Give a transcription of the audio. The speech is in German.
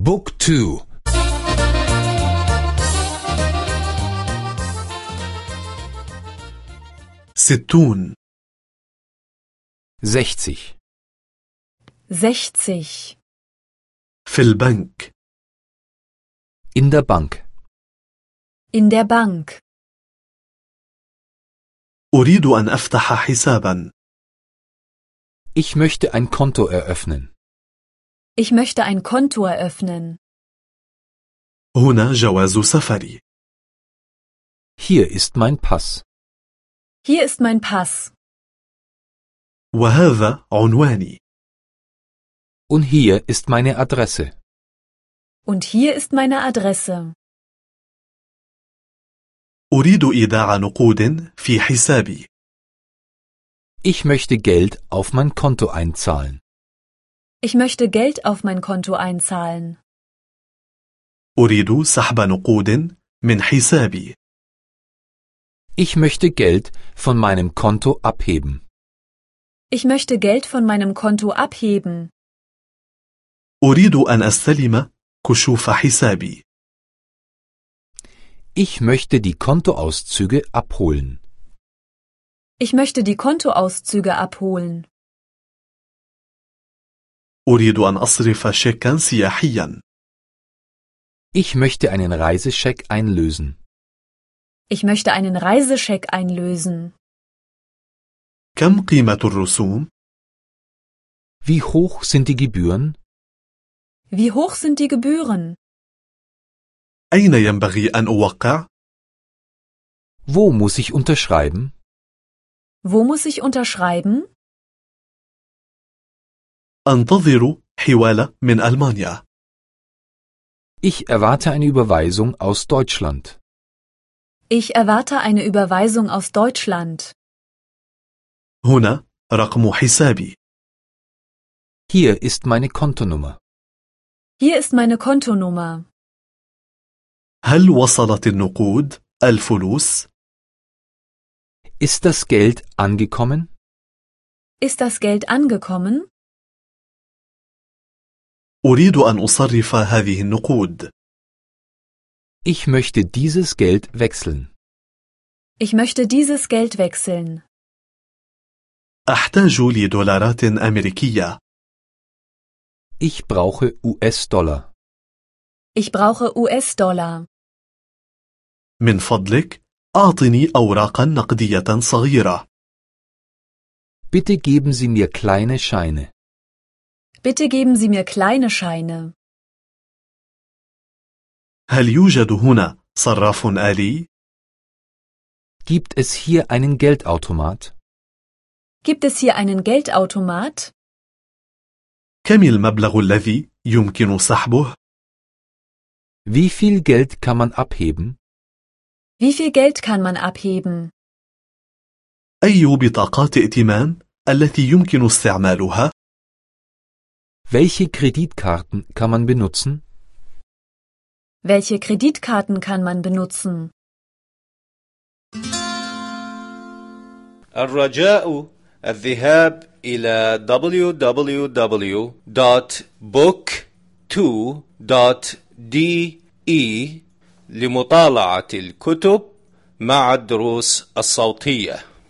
بوك تو ستون sechzig sechzig, في البنك in der Bank in der Bank. أريد أن أفتح حسابا Ich möchte ein Konto eröffnen. Ich möchte ein Konto eröffnen. هنا جواز سفري Hier ist mein Pass. Hier ist mein Pass. وهذا عنواني Und hier ist meine Adresse. Und hier ist meine Adresse. أريد إيداع نقود في حسابي Ich möchte Geld auf mein Konto einzahlen. Ich möchte Geld auf mein Konto einzahlen. أريد سحب نقود من حسابي Ich möchte Geld von meinem Konto abheben. Ich möchte Geld von meinem Konto abheben. أريد أن أستلم كشوف حسابي Ich möchte die Kontoauszüge abholen. Ich möchte die Kontoauszüge abholen. أريد أن أصرف شيكا سياحيا Ich möchte einen Reisescheck einlösen. Ich möchte einen Reisescheck einlösen. كم قيمة الرسوم؟ Wie hoch sind die Gebühren? Wie hoch sind die Gebühren? أين ينبغي أن أوقع؟ Wo muss ich unterschreiben? Wo muss ich unterschreiben? أنتظر حوالة من ألمانيا Ich erwarte eine Überweisung aus Deutschland. Ich erwarte eine Überweisung aus Deutschland. هنا رقم حسابي Hier ist meine Kontonummer. Hier ist meine Kontonummer. هل وصلت النقود الفلوس؟ Ist das Geld angekommen? Ist das Geld angekommen? أريد أن أصرف هذه النقود Ich möchte dieses Geld wechseln. Ich möchte dieses Geld wechseln. أحتاج لدولارات أمريكية Ich brauche US-Dollar. Ich brauche US-Dollar. من فضلك أعطني أوراقا نقدية صغيرة Bitte geben Sie mir kleine Scheine. Bitte geben Sie mir kleine Scheine. هل يوجد هنا صراف آلي؟ Gibt es hier einen Geldautomat? Gibt es hier einen Geldautomat? كم المبلغ الذي يمكن سحبه؟ Wie viel Geld kann man abheben? Wie viel Geld kann man abheben? أي بطاقات ائتمان التي يمكن استعمالها؟ Welche Kreditkarten kann man benutzen? Welche Kreditkarten kann man benutzen? الرجاء الذهاب إلى www.book2.de لمطالعة الكتب مع الدروس الصوتية